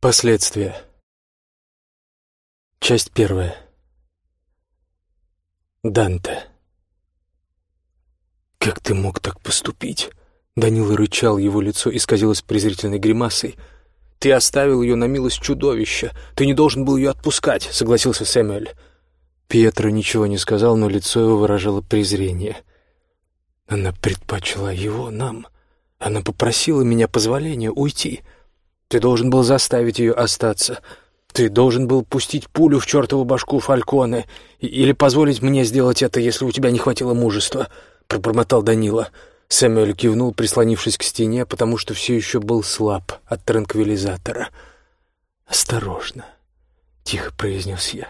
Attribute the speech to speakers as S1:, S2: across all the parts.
S1: Последствия. Часть первая. Данте. «Как ты мог так поступить?» Данила рычал, его лицо исказилось презрительной гримасой. «Ты оставил ее на милость чудовища. Ты не должен был ее отпускать», — согласился Сэмюэль. Пьетро ничего не сказал, но лицо его выражало презрение. «Она предпочла его нам. Она попросила меня позволения уйти. Ты должен был заставить ее остаться. Ты должен был пустить пулю в чертову башку Фальконе или позволить мне сделать это, если у тебя не хватило мужества», — пробормотал Данила. Сэмюэль кивнул, прислонившись к стене, потому что все еще был слаб от транквилизатора. «Осторожно», — тихо произнес я.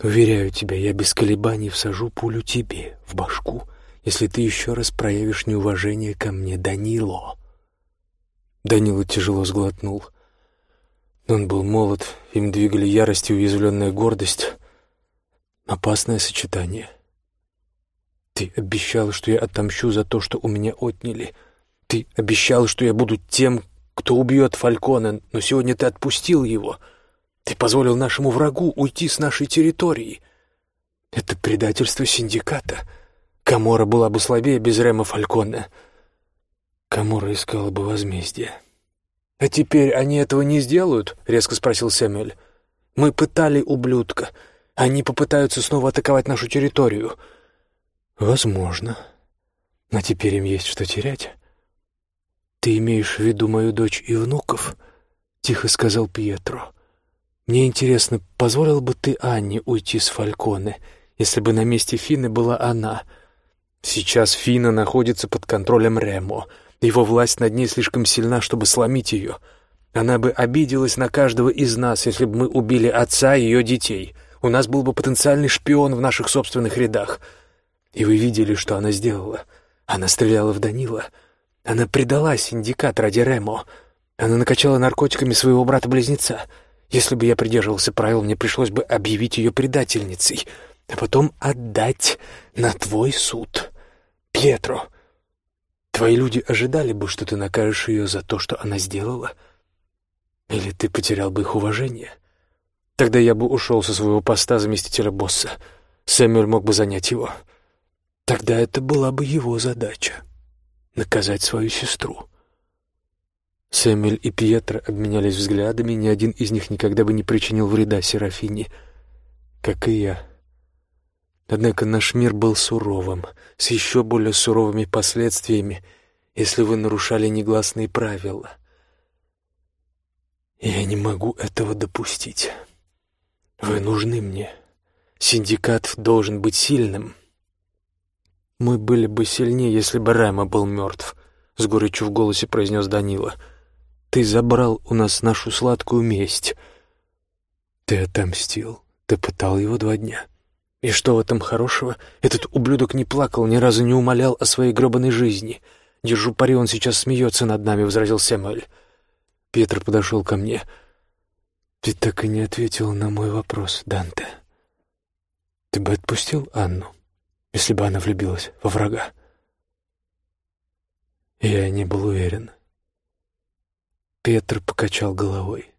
S1: «Уверяю тебя, я без колебаний всажу пулю тебе в башку, если ты еще раз проявишь неуважение ко мне, Данило». Данила тяжело сглотнул. Он был молод, им двигали ярость и уязвленная гордость. Опасное сочетание. Ты обещал, что я отомщу за то, что у меня отняли. Ты обещал, что я буду тем, кто убьет Фалькона, но сегодня ты отпустил его. Ты позволил нашему врагу уйти с нашей территории. Это предательство синдиката. Камора была бы слабее без Рема Фалькона. Камора искала бы возмездие. «А теперь они этого не сделают?» — резко спросил Сэмюэль. «Мы пытали ублюдка. Они попытаются снова атаковать нашу территорию». «Возможно. Но теперь им есть что терять». «Ты имеешь в виду мою дочь и внуков?» — тихо сказал Пьетро. «Мне интересно, позволил бы ты Анне уйти с Фальконе, если бы на месте Фины была она? Сейчас Фина находится под контролем Ремо». Его власть над ней слишком сильна, чтобы сломить ее. Она бы обиделась на каждого из нас, если бы мы убили отца и ее детей. У нас был бы потенциальный шпион в наших собственных рядах. И вы видели, что она сделала. Она стреляла в Данила. Она предала синдикат ради Ремо. Она накачала наркотиками своего брата-близнеца. Если бы я придерживался правил, мне пришлось бы объявить ее предательницей, а потом отдать на твой суд. Пьетро, Твои люди ожидали бы, что ты накажешь ее за то, что она сделала? Или ты потерял бы их уважение? Тогда я бы ушел со своего поста заместителя босса. Сэмюэль мог бы занять его. Тогда это была бы его задача — наказать свою сестру. Сэмюэль и Пьетро обменялись взглядами, ни один из них никогда бы не причинил вреда Серафине, как и я. Однако наш мир был суровым, с еще более суровыми последствиями, если вы нарушали негласные правила. Я не могу этого допустить. Вы нужны мне. Синдикат должен быть сильным. Мы были бы сильнее, если бы Райма был мертв, — с горечью в голосе произнес Данила. Ты забрал у нас нашу сладкую месть. Ты отомстил. Ты пытал его два дня. — и что в этом хорошего? Этот ублюдок не плакал, ни разу не умолял о своей гробаной жизни. Держу пари, он сейчас смеется над нами, — возразил Сэмюэль. Петр подошел ко мне. Ты так и не ответил на мой вопрос, Данте. Ты бы отпустил Анну, если бы она влюбилась во врага? Я не был уверен. Петр покачал головой.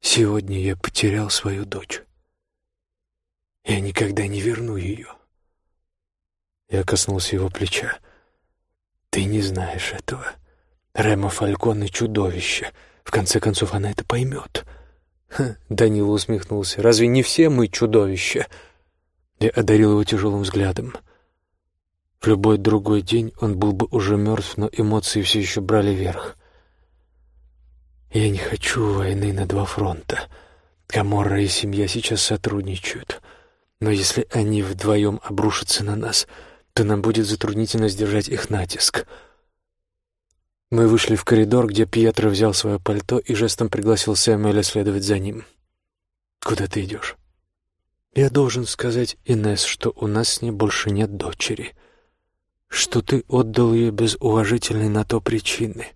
S1: Сегодня я потерял свою дочь. Я никогда не верну ее. Я коснулся его плеча. Ты не знаешь этого. Ремо Фальконе — чудовище. В конце концов, она это поймет. Ха, Данила усмехнулся. Разве не все мы чудовища? Я одарил его тяжелым взглядом. В любой другой день он был бы уже мертв, но эмоции все еще брали верх. Я не хочу войны на два фронта. Каморра и семья сейчас сотрудничают — но если они вдвоем обрушатся на нас, то нам будет затруднительно сдержать их натиск. Мы вышли в коридор, где Пьетро взял свое пальто и жестом пригласил Сэмюэля следовать за ним. «Куда ты идешь?» «Я должен сказать Инесс, что у нас с ней больше нет дочери, что ты отдал ее без уважительной на то причины.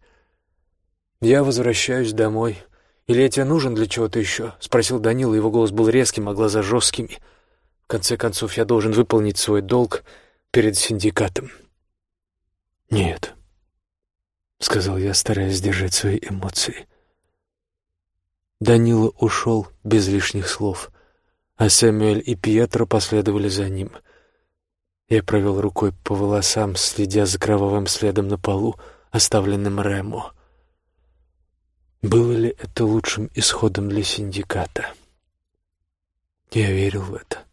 S1: Я возвращаюсь домой. Или я тебе нужен для чего-то еще?» — спросил Данила, его голос был резким, а глаза жесткими — конце концов, я должен выполнить свой долг перед синдикатом. «Нет», — сказал я, стараясь сдержать свои эмоции. Данила ушел без лишних слов, а Сэмюэль и Пьетро последовали за ним. Я провел рукой по волосам, следя за кровавым следом на полу, оставленным Ремо. Было ли это лучшим исходом для синдиката? Я верил в это.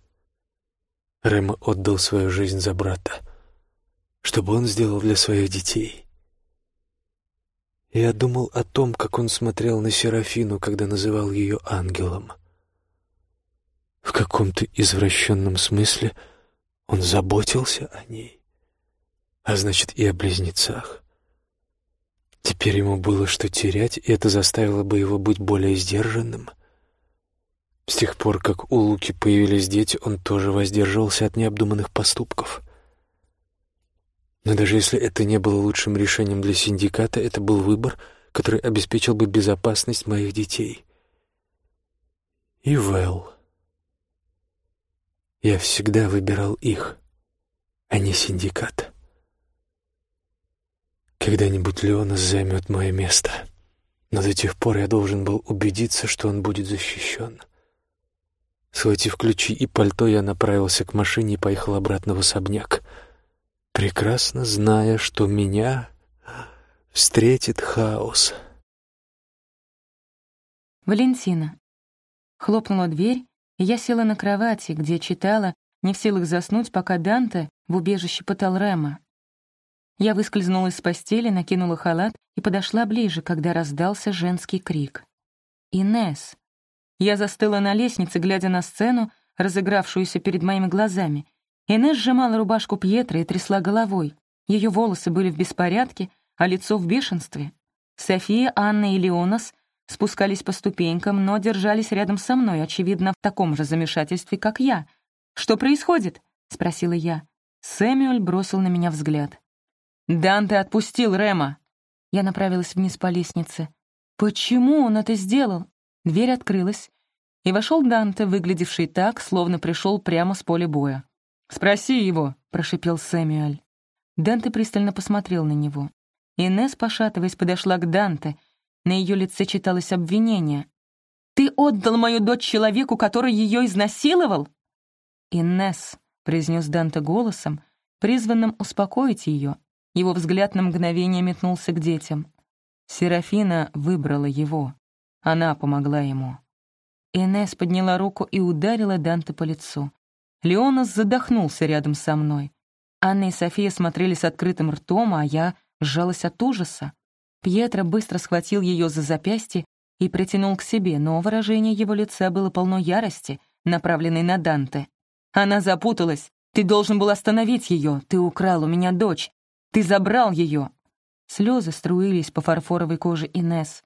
S1: Ремо отдал свою жизнь за брата. Что бы он сделал для своих детей? Я думал о том, как он смотрел на Серафину, когда называл ее ангелом. В каком-то извращенном смысле он заботился о ней, а значит и о близнецах. Теперь ему было что терять, и это заставило бы его быть более сдержанным. С тех пор, как у Луки появились дети, он тоже воздерживался от необдуманных поступков. Но даже если это не было лучшим решением для синдиката, это был выбор, который обеспечил бы безопасность моих детей. И Вэл. Я всегда выбирал их, а не синдикат. Когда-нибудь Леонас займет мое место, но до тех пор я должен был убедиться, что он будет защищен. Схватив ключи и пальто, я направился к машине и поехал обратно в особняк — прекрасно зная, что меня встретит хаос.
S2: Валентина. Хлопнула дверь, и я села на кровати, где читала, не в силах заснуть, пока Данте в убежище пытал Рема. Я выскользнула из постели, накинула халат и подошла ближе, когда раздался женский крик. «Инесс!» Я застыла на лестнице, глядя на сцену, разыгравшуюся перед моими глазами, Инесс сжимала рубашку Пьетро и трясла головой. Ее волосы были в беспорядке, а лицо в бешенстве. София, Анна и Леонас спускались по ступенькам, но держались рядом со мной, очевидно, в таком же замешательстве, как я. «Что происходит?» — спросила я. Сэмюэль бросил на меня взгляд. «Данте отпустил Рема!» Я направилась вниз по лестнице. «Почему он это сделал?» Дверь открылась, и вошел Данте, выглядевший так, словно пришел прямо с поля боя. «Спроси его», — прошипел Сэмюэль. Данте пристально посмотрел на него. Инесс, пошатываясь, подошла к Данте. На ее лице читалось обвинение. «Ты отдал мою дочь человеку, который ее изнасиловал?» «Инесс», — произнес Данте голосом, призванным успокоить ее. Его взгляд на мгновение метнулся к детям. Серафина выбрала его. Она помогла ему. Инесс подняла руку и ударила Данте по лицу. Леонас задохнулся рядом со мной. Анна и София смотрели с открытым ртом, а я сжалась от ужаса. Пьетро быстро схватил ее за запястье и притянул к себе, но выражение его лица было полно ярости, направленной на Данте. «Она запуталась. Ты должен был остановить ее. Ты украл у меня дочь. Ты забрал ее». Слезы струились по фарфоровой коже Инес.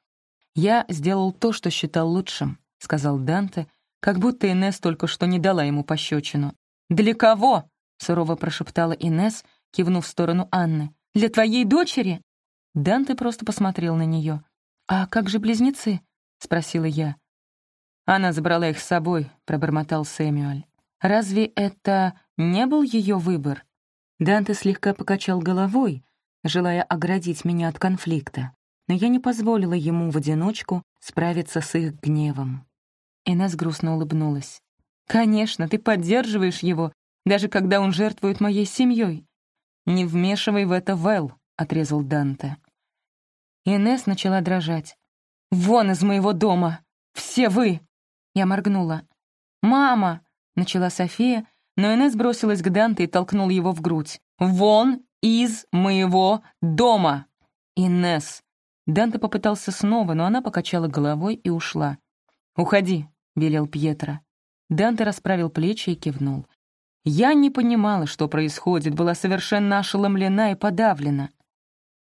S2: «Я сделал то, что считал лучшим», — сказал Данте, — как будто Инес только что не дала ему пощечину. «Для кого?» — сурово прошептала Инес, кивнув в сторону Анны. «Для твоей дочери?» Данте просто посмотрел на нее. «А как же близнецы?» — спросила я. «Она забрала их с собой», — пробормотал Сэмюэль. «Разве это не был ее выбор?» Данте слегка покачал головой, желая оградить меня от конфликта, но я не позволила ему в одиночку справиться с их гневом. Инесс грустно улыбнулась. «Конечно, ты поддерживаешь его, даже когда он жертвует моей семьей. Не вмешивай в это Вэл», — отрезал Данте. Инесс начала дрожать. «Вон из моего дома! Все вы!» Я моргнула. «Мама!» — начала София, но Инесс бросилась к Данте и толкнул его в грудь. «Вон из моего дома!» «Инесс!» Данте попытался снова, но она покачала головой и ушла. «Уходи», — велел Пьетро. Данте расправил плечи и кивнул. Я не понимала, что происходит, была совершенно ошеломлена и подавлена.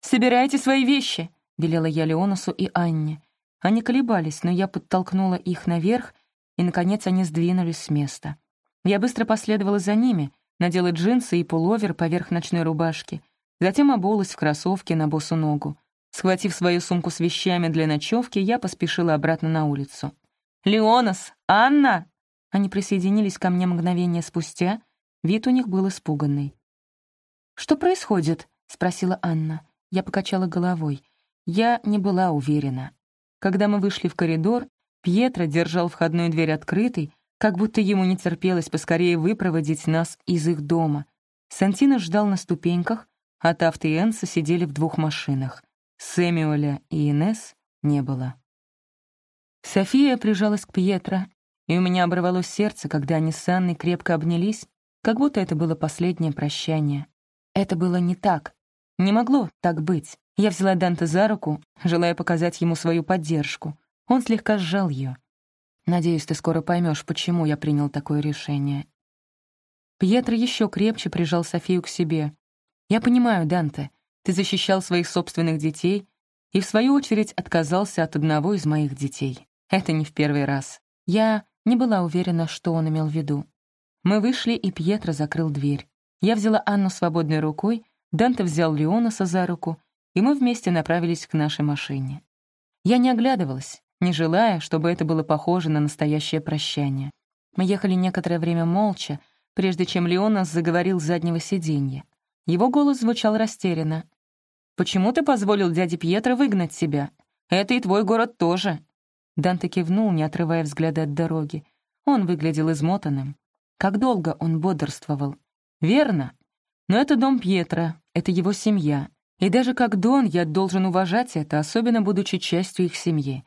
S2: «Собирайте свои вещи», — велела я Леонасу и Анне. Они колебались, но я подтолкнула их наверх, и, наконец, они сдвинулись с места. Я быстро последовала за ними, надела джинсы и пуловер поверх ночной рубашки, затем обулась в кроссовке на босу ногу. Схватив свою сумку с вещами для ночевки, я поспешила обратно на улицу. «Леонас! Анна!» Они присоединились ко мне мгновение спустя. Вид у них был испуганный. «Что происходит?» — спросила Анна. Я покачала головой. Я не была уверена. Когда мы вышли в коридор, Пьетро держал входную дверь открытой, как будто ему не терпелось поскорее выпроводить нас из их дома. Сантино ждал на ступеньках, а Тафт и Энса сидели в двух машинах. Сэмюэля и Инес не было. София прижалась к Пьетро, и у меня оборвалось сердце, когда они с Анной крепко обнялись, как будто это было последнее прощание. Это было не так. Не могло так быть. Я взяла Данте за руку, желая показать ему свою поддержку. Он слегка сжал ее. «Надеюсь, ты скоро поймешь, почему я принял такое решение». Пьетро еще крепче прижал Софию к себе. «Я понимаю, Данте, ты защищал своих собственных детей и, в свою очередь, отказался от одного из моих детей. Это не в первый раз. Я не была уверена, что он имел в виду. Мы вышли, и Пьетро закрыл дверь. Я взяла Анну свободной рукой, Данте взял Леонаса за руку, и мы вместе направились к нашей машине. Я не оглядывалась, не желая, чтобы это было похоже на настоящее прощание. Мы ехали некоторое время молча, прежде чем Леонас заговорил с заднего сиденья. Его голос звучал растерянно. «Почему ты позволил дяде Пьетро выгнать себя? Это и твой город тоже». Данте кивнул, не отрывая взгляда от дороги. Он выглядел измотанным. Как долго он бодрствовал. «Верно. Но это дом Пьетро, это его семья. И даже как Дон я должен уважать это, особенно будучи частью их семьи.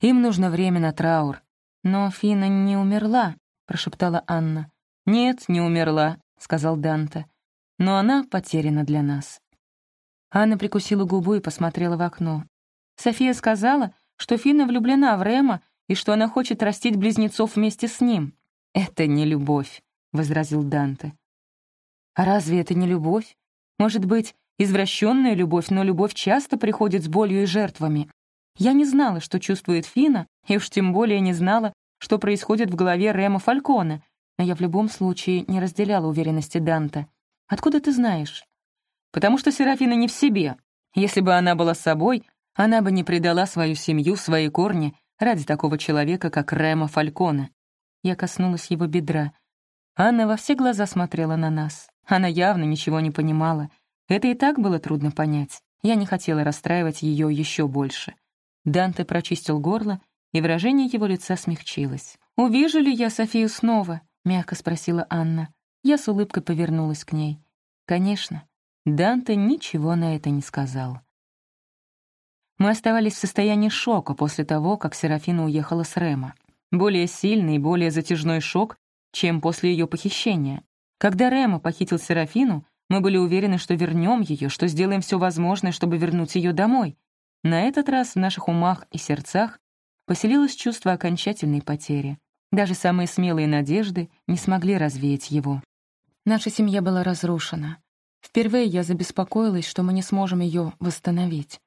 S2: Им нужно время на траур. Но Фина не умерла, прошептала Анна. Нет, не умерла, сказал Данте. Но она потеряна для нас. Анна прикусила губу и посмотрела в окно. София сказала, что Фина влюблена в Рема и что она хочет растить близнецов вместе с ним. «Это не любовь», — возразил Данте. «А разве это не любовь? Может быть, Извращенная любовь, но любовь часто приходит с болью и жертвами. Я не знала, что чувствует Фина, и уж тем более не знала, что происходит в голове Рема Фалькона, но я в любом случае не разделяла уверенности Данта. «Откуда ты знаешь?» «Потому что Серафина не в себе. Если бы она была собой, она бы не предала свою семью, свои корни ради такого человека, как Рема Фалькона». Я коснулась его бедра. Анна во все глаза смотрела на нас. Она явно ничего не понимала — это и так было трудно понять. Я не хотела расстраивать ее еще больше. Данте прочистил горло, и выражение его лица смягчилось. «Увижу ли я Софию снова?» — мягко спросила Анна. Я с улыбкой повернулась к ней. «Конечно». Данте ничего на это не сказал. Мы оставались в состоянии шока после того, как Серафина уехала с Рема. Более сильный и более затяжной шок, чем после ее похищения. Когда Рема похитил Серафину, мы были уверены, что вернем ее, что сделаем все возможное, чтобы вернуть ее домой. На этот раз в наших умах и сердцах поселилось чувство окончательной потери. Даже самые смелые надежды не смогли развеять его. Наша семья была разрушена. Впервые я забеспокоилась, что мы не сможем ее восстановить.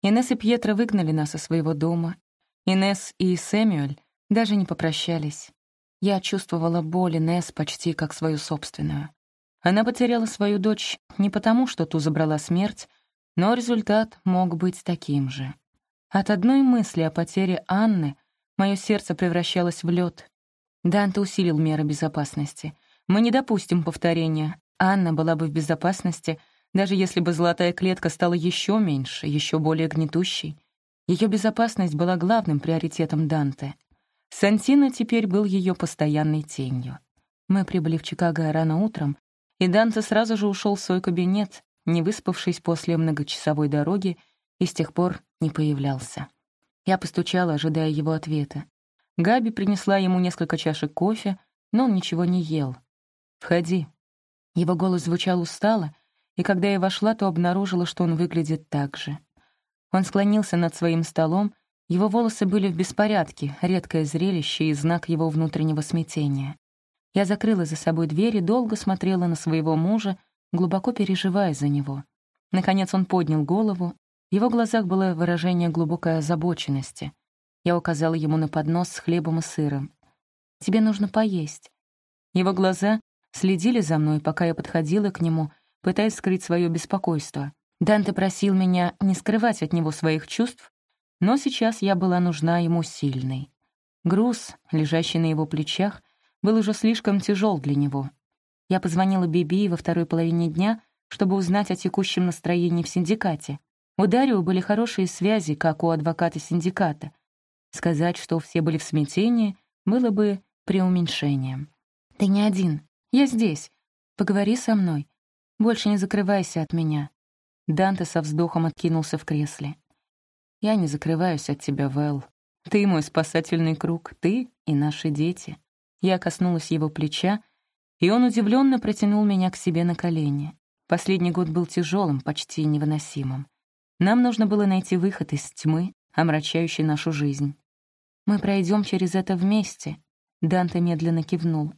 S2: Инесс и Пьетро выгнали нас из своего дома. Инесс и Сэмюэль даже не попрощались. Я чувствовала боль Инесс почти как свою собственную. Она потеряла свою дочь не потому, что ту забрала смерть, но результат мог быть таким же. От одной мысли о потере Анны мое сердце превращалось в лед. Данте усилил меры безопасности. Мы не допустим повторения. Анна была бы в безопасности, даже если бы золотая клетка стала еще меньше, еще более гнетущей. Ее безопасность была главным приоритетом Данте. Сантино теперь был ее постоянной тенью. Мы прибыли в Чикаго рано утром, и Данте сразу же ушел в свой кабинет, не выспавшись после многочасовой дороги, и с тех пор не появлялся. Я постучала, ожидая его ответа. Габи принесла ему несколько чашек кофе, но он ничего не ел. «Входи». Его голос звучал устало, и когда я вошла, то обнаружила, что он выглядит так же. Он склонился над своим столом, его волосы были в беспорядке, редкое зрелище и знак его внутреннего смятения. Я закрыла за собой дверь и долго смотрела на своего мужа, глубоко переживая за него. Наконец он поднял голову, в его глазах было выражение глубокой озабоченности. Я указала ему на поднос с хлебом и сыром. «Тебе нужно поесть». Его глаза следили за мной, пока я подходила к нему, пытаясь скрыть свое беспокойство. Данте просил меня не скрывать от него своих чувств, но сейчас я была нужна ему сильной. Груз, лежащий на его плечах, был уже слишком тяжел для него. Я позвонила Биби во второй половине дня, чтобы узнать о текущем настроении в синдикате. У Дарио были хорошие связи, как у адвоката синдиката. Сказать, что все были в смятении, было бы преуменьшением. «Ты не один. Я здесь. Поговори со мной. Больше не закрывайся от меня». Данте со вздохом откинулся в кресле. «Я не закрываюсь от тебя, Вэл. Ты мой спасательный круг, ты и наши дети». Я коснулась его плеча, и он удивленно протянул меня к себе на колени. Последний год был тяжелым, почти невыносимым. Нам нужно было найти выход из тьмы, омрачающей нашу жизнь. «Мы пройдем через это вместе», — Данте медленно кивнул.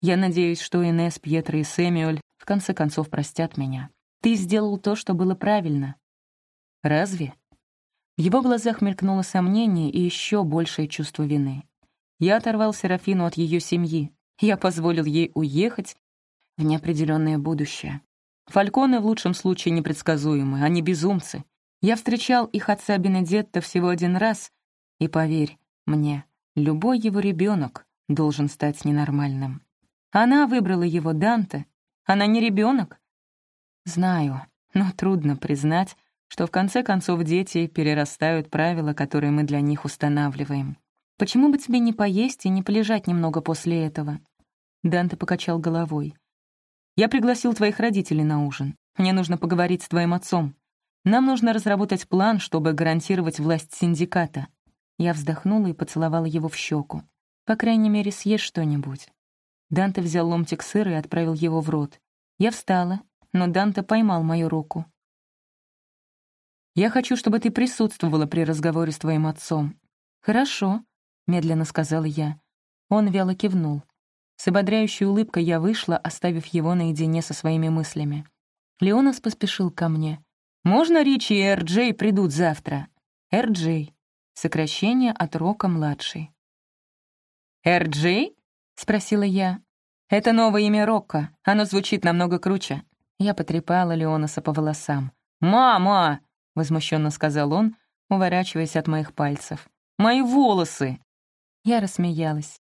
S2: «Я надеюсь, что Инесс, Пьетро и Сэмюэль в конце концов простят меня. Ты сделал то, что было правильно». «Разве?» В его глазах мелькнуло сомнение и еще большее чувство вины. Я оторвал Серафину от ее семьи. Я позволил ей уехать в неопределенное будущее. Фальконы в лучшем случае непредсказуемы, они безумцы. Я встречал их отца Бенедетта всего один раз, и поверь мне, любой его ребенок должен стать ненормальным. Она выбрала его Данте. Она не ребенок. Знаю, но трудно признать, что в конце концов дети перерастают правила, которые мы для них устанавливаем. Почему бы тебе не поесть и не полежать немного после этого? Данте покачал головой. Я пригласил твоих родителей на ужин. Мне нужно поговорить с твоим отцом. Нам нужно разработать план, чтобы гарантировать власть синдиката». Я вздохнула и поцеловала его в щеку. «По крайней мере, съешь что-нибудь». Данте взял ломтик сыра и отправил его в рот. Я встала, но Данте поймал мою руку. «Я хочу, чтобы ты присутствовала при разговоре с твоим отцом». «Хорошо», — медленно сказала я. Он вяло кивнул. С ободряющей улыбкой я вышла, оставив его наедине со своими мыслями. Леонас поспешил ко мне. «Можно Ричи и Эр-Джей придут завтра?» «Эр-Джей» — сокращение от Рока-младший. «Эр-Джей?» — спросила я. «Это новое имя Рокко. Оно звучит намного круче». Я потрепала Леонаса по волосам. «Мама!» — возмущенно сказал он, уворачиваясь от моих пальцев. «Мои волосы!» Я рассмеялась.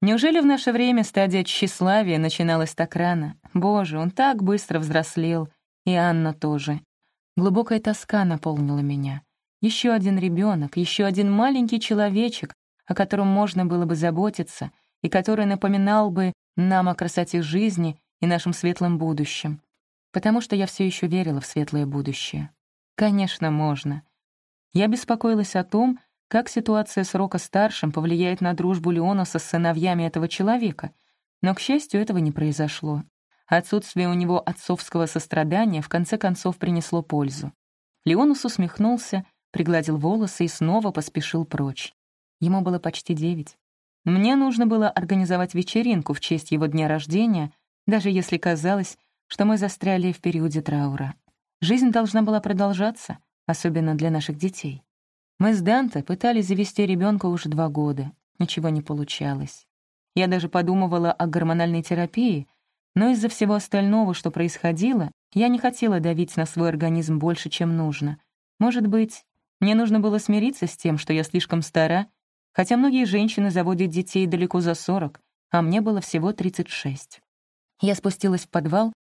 S2: Неужели в наше время стадия тщеславия начиналась так рано? Боже, он так быстро взрослел. И Анна тоже. Глубокая тоска наполнила меня. Еще один ребенок, еще один маленький человечек, о котором можно было бы заботиться, и который напоминал бы нам о красоте жизни и нашем светлом будущем. Потому что я все еще верила в светлое будущее. Конечно, можно. Я беспокоилась о том, как ситуация с Рока-старшим повлияет на дружбу Леона со сыновьями этого человека. Но, к счастью, этого не произошло. Отсутствие у него отцовского сострадания в конце концов принесло пользу. Леонус усмехнулся, пригладил волосы и снова поспешил прочь. Ему было почти девять. Мне нужно было организовать вечеринку в честь его дня рождения, даже если казалось, что мы застряли в периоде траура. Жизнь должна была продолжаться, особенно для наших детей. Мы с Данте пытались завести ребенка уже два года. Ничего не получалось. Я даже подумывала о гормональной терапии, но из-за всего остального, что происходило, я не хотела давить на свой организм больше, чем нужно. Может быть, мне нужно было смириться с тем, что я слишком стара, хотя многие женщины заводят детей далеко за 40, а мне было всего 36. Я спустилась в подвал,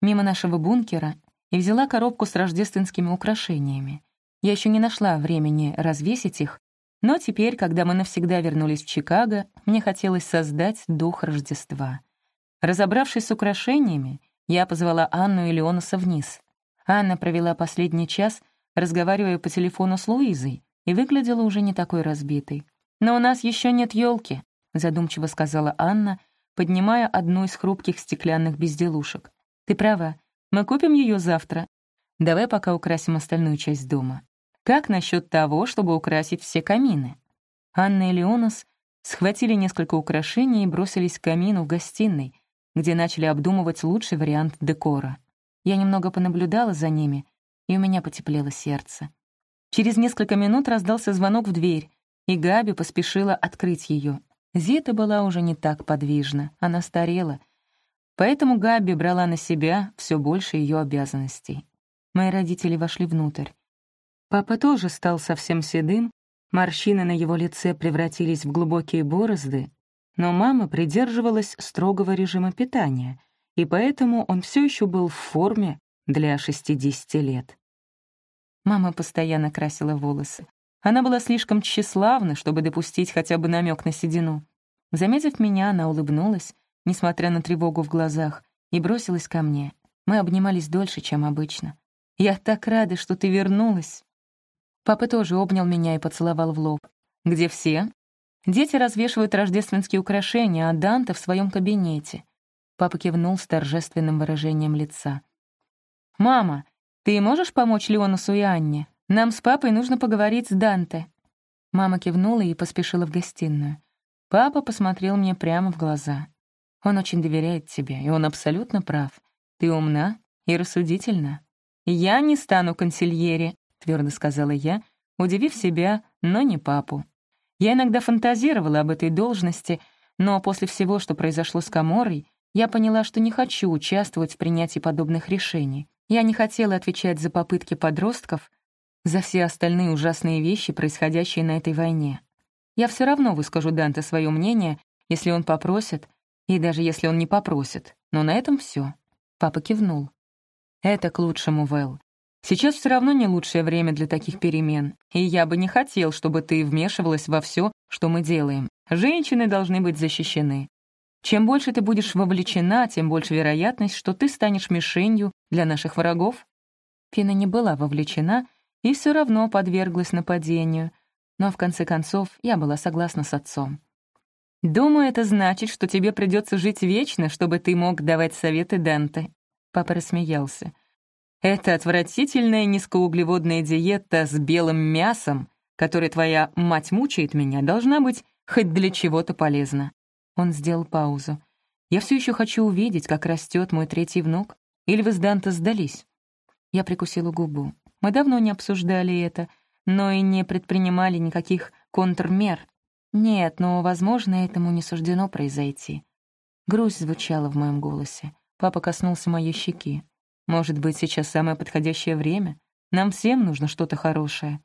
S2: мимо нашего бункера, и взяла коробку с рождественскими украшениями. Я еще не нашла времени развесить их, но теперь, когда мы навсегда вернулись в Чикаго, мне хотелось создать дух Рождества. Разобравшись с украшениями, я позвала Анну и Леонаса вниз. Анна провела последний час, разговаривая по телефону с Луизой, и выглядела уже не такой разбитой. «Но у нас еще нет елки, задумчиво сказала Анна, поднимая одну из хрупких стеклянных безделушек. «Ты права, мы купим ее завтра. Давай пока украсим остальную часть дома. Как насчет того, чтобы украсить все камины? Анна и Леонас схватили несколько украшений и бросились к камину в гостиной, где начали обдумывать лучший вариант декора. Я немного понаблюдала за ними, и у меня потеплело сердце. Через несколько минут раздался звонок в дверь, и Габи поспешила открыть ее. Зита была уже не так подвижна, она старела, поэтому Габи брала на себя все больше ее обязанностей. Мои родители вошли внутрь. Папа тоже стал совсем седым, морщины на его лице превратились в глубокие борозды, но мама придерживалась строгого режима питания, и поэтому он все еще был в форме для 60 лет. Мама постоянно красила волосы. Она была слишком тщеславна, чтобы допустить хотя бы намек на седину. Заметив меня, она улыбнулась, несмотря на тревогу в глазах, и бросилась ко мне. Мы обнимались дольше, чем обычно. «Я так рада, что ты вернулась!» Папа тоже обнял меня и поцеловал в лоб. «Где все?» Дети развешивают рождественские украшения, а Данте в своем кабинете. Папа кивнул с торжественным выражением лица. «Мама, ты можешь помочь Леонусу и Анне? Нам с папой нужно поговорить с Данте». Мама кивнула и поспешила в гостиную. Папа посмотрел мне прямо в глаза. «Он очень доверяет тебе, и он абсолютно прав. Ты умна и рассудительна. Я не стану консильери», — твердо сказала я, удивив себя, но не папу. Я иногда фантазировала об этой должности, но после всего, что произошло с Каморой, я поняла, что не хочу участвовать в принятии подобных решений. Я не хотела отвечать за попытки подростков, за все остальные ужасные вещи, происходящие на этой войне. Я все равно выскажу Данте свое мнение, если он попросит, и даже если он не попросит. Но на этом все. Папа кивнул. «Это к лучшему, Вэл. Сейчас все равно не лучшее время для таких перемен, и я бы не хотел, чтобы ты вмешивалась во все, что мы делаем. Женщины должны быть защищены. Чем больше ты будешь вовлечена, тем больше вероятность, что ты станешь мишенью для наших врагов. Пина не была вовлечена и все равно подверглась нападению, но в конце концов я была согласна с отцом. «Думаю, это значит, что тебе придется жить вечно, чтобы ты мог давать советы Данте». Папа рассмеялся. Это отвратительная низкоуглеводная диета с белым мясом, которой твоя мать мучает меня, должна быть хоть для чего-то полезна». Он сделал паузу. «Я все еще хочу увидеть, как растет мой третий внук. Или вы с Данто сдались?» Я прикусила губу. Мы давно не обсуждали это, но и не предпринимали никаких контрмер. Нет, но, возможно, этому не суждено произойти. Грусть звучала в моем голосе. Папа коснулся моей щеки. Может быть, сейчас самое подходящее время? Нам всем нужно что-то хорошее».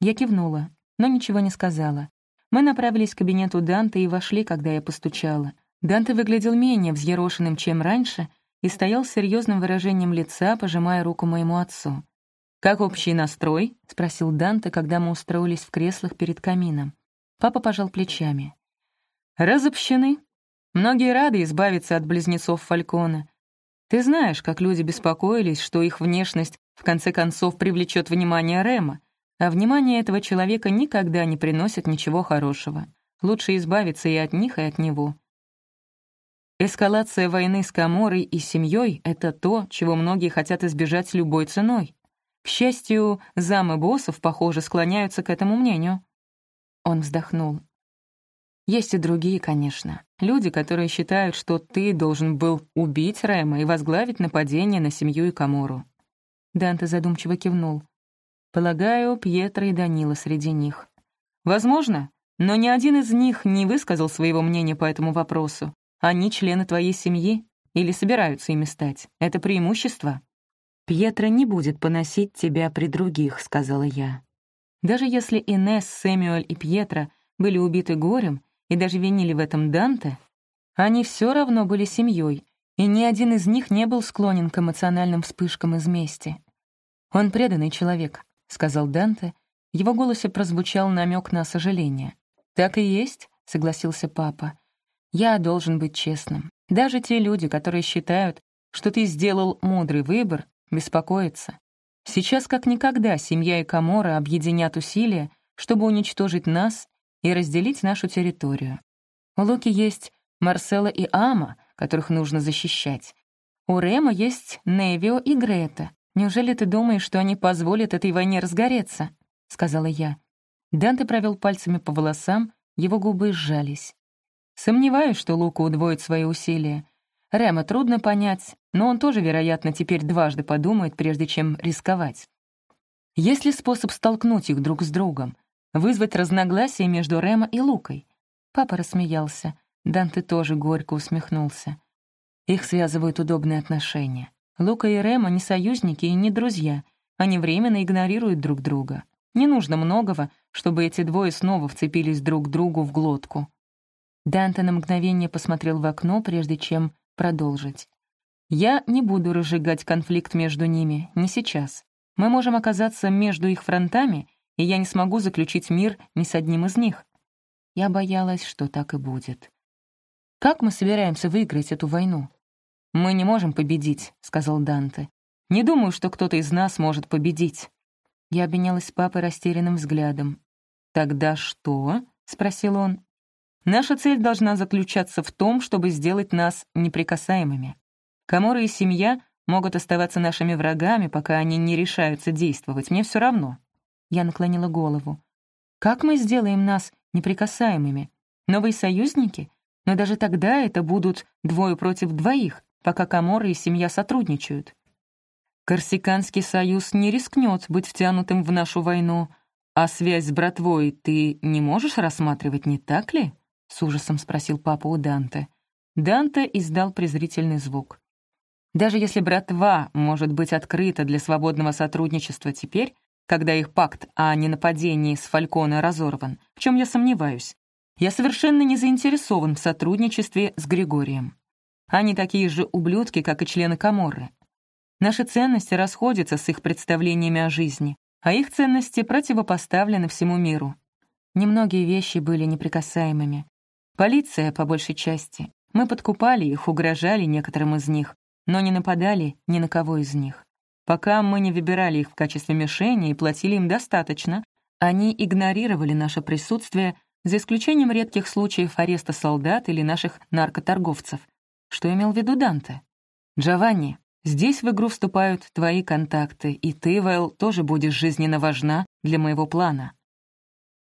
S2: Я кивнула, но ничего не сказала. Мы направились к кабинету Данте и вошли, когда я постучала. Данте выглядел менее взъерошенным, чем раньше, и стоял с серьезным выражением лица, пожимая руку моему отцу. «Как общий настрой?» — спросил Данте, когда мы устроились в креслах перед камином. Папа пожал плечами. «Разобщены. Многие рады избавиться от близнецов Фалькона. Ты знаешь, как люди беспокоились, что их внешность в конце концов привлечет внимание Рема, а внимание этого человека никогда не приносит ничего хорошего. Лучше избавиться и от них, и от него. Эскалация войны с Каморой и семьей — это то, чего многие хотят избежать любой ценой. К счастью, замы боссов, похоже, склоняются к этому мнению. Он вздохнул. Есть и другие, конечно. Люди, которые считают, что ты должен был убить Рэма и возглавить нападение на семью и Камору. Данте задумчиво кивнул. Полагаю, Пьетро и Данила среди них. Возможно, но ни один из них не высказал своего мнения по этому вопросу. Они члены твоей семьи или собираются ими стать. Это преимущество. «Пьетро не будет поносить тебя при других», — сказала я. Даже если Инесс, Сэмюэль и Пьетро были убиты горем, и даже винили в этом Данте, они все равно были семьей, и ни один из них не был склонен к эмоциональным вспышкам из мести. «Он преданный человек», — сказал Данте. В его голосе прозвучал намек на сожаление. «Так и есть», — согласился папа. «Я должен быть честным. Даже те люди, которые считают, что ты сделал мудрый выбор, беспокоятся. Сейчас как никогда семья и Камора объединят усилия, чтобы уничтожить нас и разделить нашу территорию. У Луки есть Марсела и Ама, которых нужно защищать. У Рема есть Невио и Грета. Неужели ты думаешь, что они позволят этой войне разгореться?» — сказала я. Данте провел пальцами по волосам, его губы сжались. Сомневаюсь, что Лука удвоит свои усилия. Рема трудно понять, но он тоже, вероятно, теперь дважды подумает, прежде чем рисковать. Есть ли способ столкнуть их друг с другом? вызвать разногласия между Рема и Лукой. Папа рассмеялся. Данте тоже горько усмехнулся. Их связывают удобные отношения. Лука и Рема не союзники и не друзья. Они временно игнорируют друг друга. Не нужно многого, чтобы эти двое снова вцепились друг другу в глотку. Данте на мгновение посмотрел в окно, прежде чем продолжить. «Я не буду разжигать конфликт между ними, не сейчас. Мы можем оказаться между их фронтами и я не смогу заключить мир ни с одним из них. Я боялась, что так и будет. «Как мы собираемся выиграть эту войну?» «Мы не можем победить», — сказал Данте. «Не думаю, что кто-то из нас может победить». Я обменялась с папой растерянным взглядом. «Тогда что?» — спросил он. «Наша цель должна заключаться в том, чтобы сделать нас неприкасаемыми. Камора и семья могут оставаться нашими врагами, пока они не решаются действовать. Мне все равно». Я наклонила голову. «Как мы сделаем нас неприкасаемыми? Новые союзники? Но даже тогда это будут двое против двоих пока Каморы и семья сотрудничают. Корсиканский союз не рискнет быть втянутым в нашу войну, а связь с братвой ты не можешь рассматривать, не так ли? С ужасом спросил папа у Данте. Данте издал презрительный звук. Даже если братва может быть открыта для свободного сотрудничества теперь, когда их пакт о ненападении с Фалькона разорван, в чем я сомневаюсь, я совершенно не заинтересован в сотрудничестве с Григорием. Они такие же ублюдки, как и члены Каморры. Наши ценности расходятся с их представлениями о жизни, а их ценности противопоставлены всему миру. Немногие вещи были неприкасаемыми. Полиция, по большей части. Мы подкупали их, угрожали некоторым из них, но не нападали ни на кого из них. Пока мы не выбирали их в качестве мишени и платили им достаточно, они игнорировали наше присутствие, за исключением редких случаев ареста солдат или наших наркоторговцев. Что имел в виду Данте? «Джованни, здесь в игру вступают твои контакты, и ты, Вэл, тоже будешь жизненно важна для моего плана».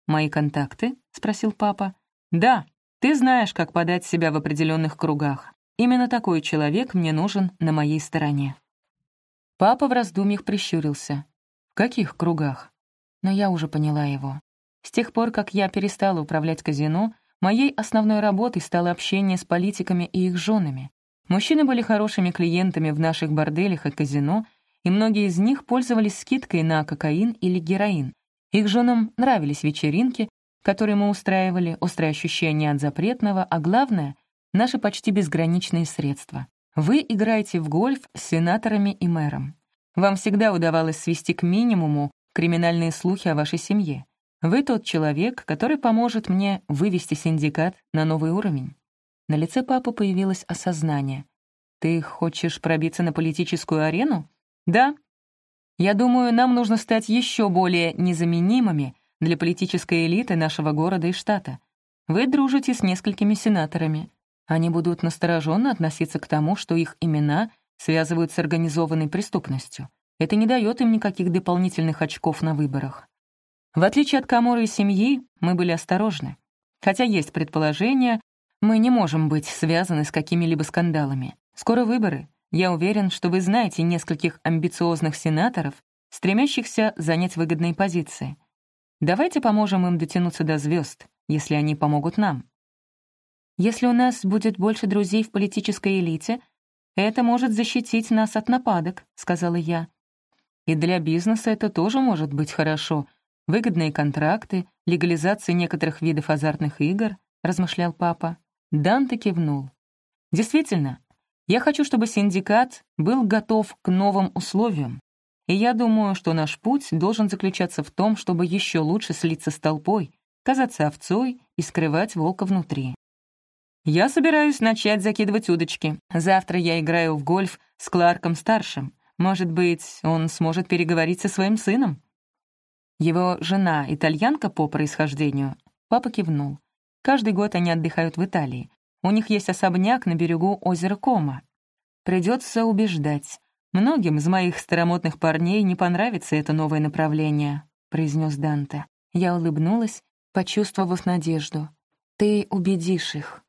S2: «Мои контакты?» — спросил папа. «Да, ты знаешь, как подать себя в определенных кругах. Именно такой человек мне нужен на моей стороне». Папа в раздумьях прищурился. «В каких кругах?» Но я уже поняла его. С тех пор, как я перестала управлять казино, Моей основной работой стало общение с политиками и их женами. Мужчины были хорошими клиентами в наших борделях и казино, и многие из них пользовались скидкой на кокаин или героин. Их женам нравились вечеринки, которые мы устраивали, острое ощущение от запретного, а главное — наши почти безграничные средства. Вы играете в гольф с сенаторами и мэром. Вам всегда удавалось свести к минимуму криминальные слухи о вашей семье. Вы тот человек, который поможет мне вывести синдикат на новый уровень». На лице папы появилось осознание. «Ты хочешь пробиться на политическую арену?» «Да. Я думаю, нам нужно стать еще более незаменимыми для политической элиты нашего города и штата. Вы дружите с несколькими сенаторами. Они будут настороженно относиться к тому, что их имена связывают с организованной преступностью. Это не дает им никаких дополнительных очков на выборах. В отличие от Каморы и семьи, мы были осторожны. Хотя есть предположение, мы не можем быть связаны с какими-либо скандалами. Скоро выборы. Я уверен, что вы знаете нескольких амбициозных сенаторов, стремящихся занять выгодные позиции. Давайте поможем им дотянуться до звезд, если они помогут нам. Если у нас будет больше друзей в политической элите, это может защитить нас от нападок», — сказала я. «И для бизнеса это тоже может быть хорошо», выгодные контракты, легализация некоторых видов азартных игр, размышлял папа. Данте кивнул. Действительно, я хочу, чтобы синдикат был готов к новым условиям. И я думаю, что наш путь должен заключаться в том, чтобы еще лучше слиться с толпой, казаться овцой и скрывать волка внутри. Я собираюсь начать закидывать удочки. Завтра я играю в гольф с Кларком-старшим. Может быть, он сможет переговорить со своим сыном? Его жена итальянка по происхождению? Папа кивнул. Каждый год они отдыхают в Италии. У них есть особняк на берегу озера Кома. Придется убеждать. Многим из моих старомодных парней не понравится это новое направление, произнес Данте. Я улыбнулась, почувствовав надежду. Ты убедишь их.